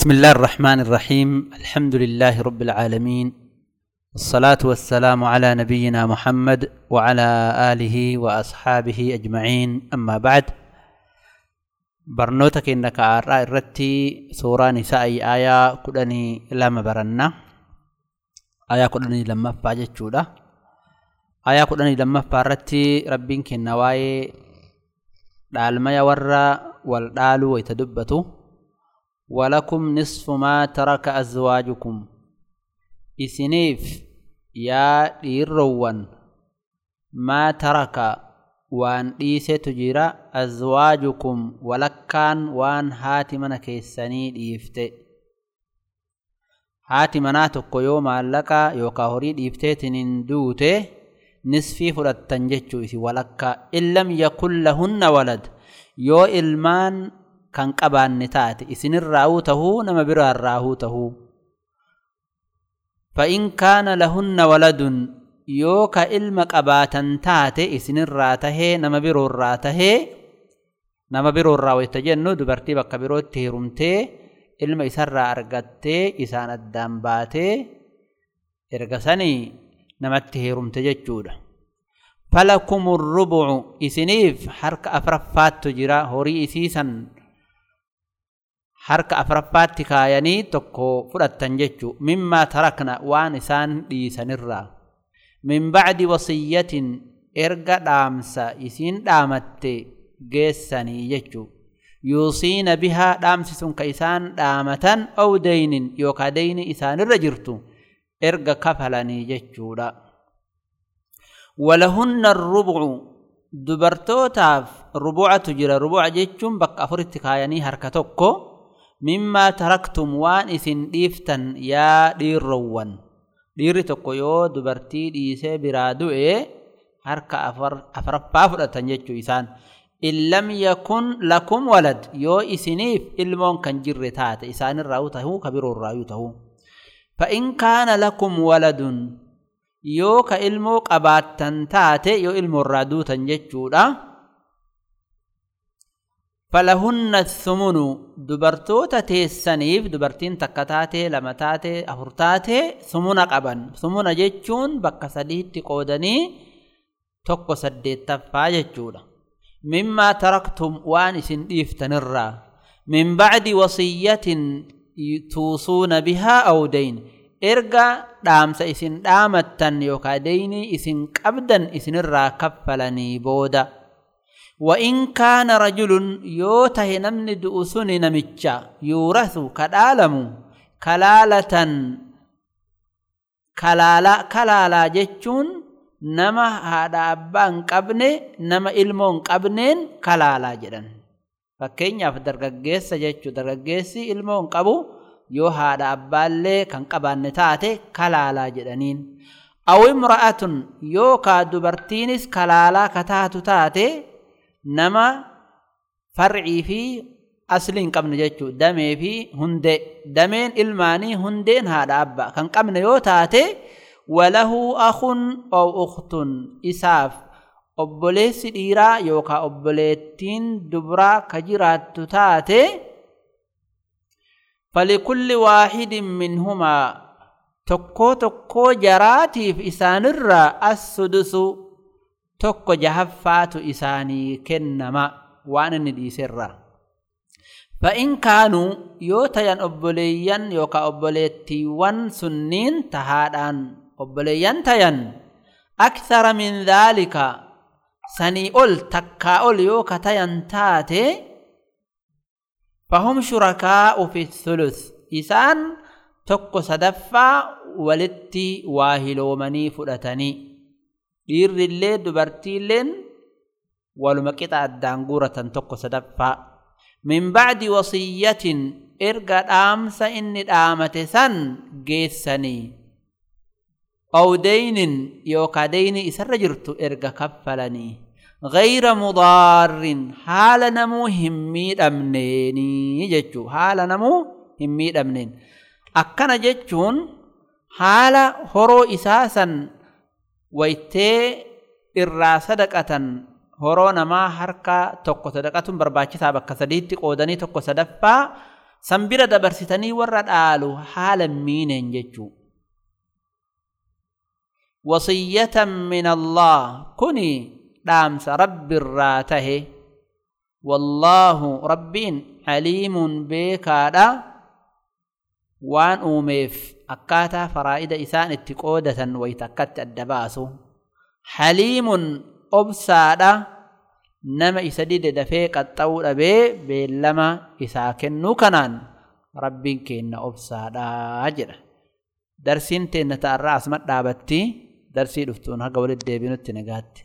بسم الله الرحمن الرحيم. الحمد لله رب العالمين. الصلاة والسلام على نبينا محمد وعلى آله وأصحابه أجمعين. أما بعد برنوتك إنك أرى الرتي سورة نساء آية كدني لما برنا. آية كدني لما فاجت شودا آية كدني لما فارتي ربين كنواي دالما يورى والدالو ويتدبتو. ولكم نصف ما ترك أزواجكم. إسنيف يا ديروان ما ترك وان ديسة تجيرا أزواجكم ولكان وان هاتي من كيساني ديفته هاتي مناتك يوم اللقا يوكا هوري ديفته تنين دوته نصفي فرطن جتشو إسي ولكا إن لم يكن لهن ولد. يو إلمان kan qabaanne taate. Isinirraa'uu tahuu nama biraarraahuu tahuu fa'in kaana lahunna waladun yoo ka ilma qabaatan taate isinirraa tahee nama biroorraa tahee nama biroorraa wayta jennu dubartii bakka birootti heerumtee ilma isarraa argattee isaan addaan baatee erga sanii namatti heerumte jechuudha. Falakum rubucu isiniif harka afraffaattu jira horii isiisan harka afraffaatti kaayanii tokko fudhattan jechuu mimmaa tarakna waan isaan dhiisanirraa. Min bacdi wasiyyatin erga dhaamsa isiin dhaamatte geessanii jechuu. Yuusiina bihaa dhaamsi sun ka isaan dhaamatan aw deynin yookaa deyni isaanirra jirtu erga kafalanii jechuudha. Walahunna arrubucu dubartootaaf rubucatu jira. Rubuca jechuun bakka afuritti kaayanii harka tokko mimmaa taraktum waan isin dhiiftan yaa dhiirrowwan dhiirri tokko yoo dubartii dhiisee biraa du'e harka afraffaa fudhatan jechuu isaan in lam yakun lakum walad yoo isiniif ilmoon kan jirre taate isaanirraa tahuu ka biroorraayuu tahuu فإن كان لكم ولد yoo ka ilmoo qabaattan taate yoo ilmoo irraa duutan jechuudha falahunna sumunu dubartoota teessaniif dubartiin takka taatee lama taatee afur taatee sumuna qaban sumuna jechuun bakka sadiitti qoodanii tokko saddeettaffaa jechuudha mimmaa taraktum waan isin dhiiftanirraa min bacdi wasiyyatin tuusuuna bihaa aw dayn erga dhaamsa isin dhaamattan yookaa deynii isin qabdan isinirraa kaffalanii booda وإن كان رجل يوته نمن دؤسن نمجا يورث كدالم كلالة كلالا كلالا جتشون نما هذا أبان قبني نما إلمون قبنين كلالا جدن fakkeenyaaf dargaggeessa jechuu dargaggeessi ilmoon qabu yoo haadha abbaallee kan qabaanne taate kalaalaa jedhaniin aw imra'atun yookaa dubartiinis kalaalaa ka taatu taate نما فرعي في أصلين قبل جاتشو دمي في هندي دمين إلماني هندين هذا أبا كان قبل يوتاتي وله أخ أو أخت إساف أبولي سديرا يوكا أبولي تين دبرا كجرات تاتي فلكل واحد منهما تكو تكو جراتي في إسان الرأى السدسو tokko jahaffaatu isaanii kennama waan inni dhiiserra fa'in kaanuu yoo tayan obboleeyyan yookaa obboleettiiwwan sunniin tahaadhaan obboleeyyan tayan akthara min dhaalika sanii ol takkaa ol yoo ka tayan taate fahum shurakaa'u fi thuluth isaan tokko sadaffaa walitti waa hiloomanii fudhatanii dhiirrillee dubartiilleen waluma qixa addaan guuratan tokko sadaffaa min bacdi wasiyyatin erga dhaamsa inni dhaamate san geessanii aw deynin yookaa deyni isarra jirtu erga kaffalanii mudaarrin haala namuu hin miidhamneenii jechuu haala namuu hin miidhamneen akkana jechuun haala horoo isaa san irraa sadaqatan horoo namaa harka tokko sadaqatuun barbaachisaa bakka sadiitti qoodanii tokko sadaffaa sanbira dabarsitanii warra dhaalu haala miineen jechuu wasiyyatan min allah kuni dhaamsa rabbi irraa tahe wallaahu rabbiin aliimun beekaadha qoodatan wayita akkatti adda baasu haliimun obsaadha nama isa dide dafee qaxxa'uu dhabee beellama isaa kennuu kanaan rabbiin keenna obsaadha jedha darsiin teenna ta'arraa asuma dhaabatti darsii dhuftuun haga walitti deebinutti nagaatti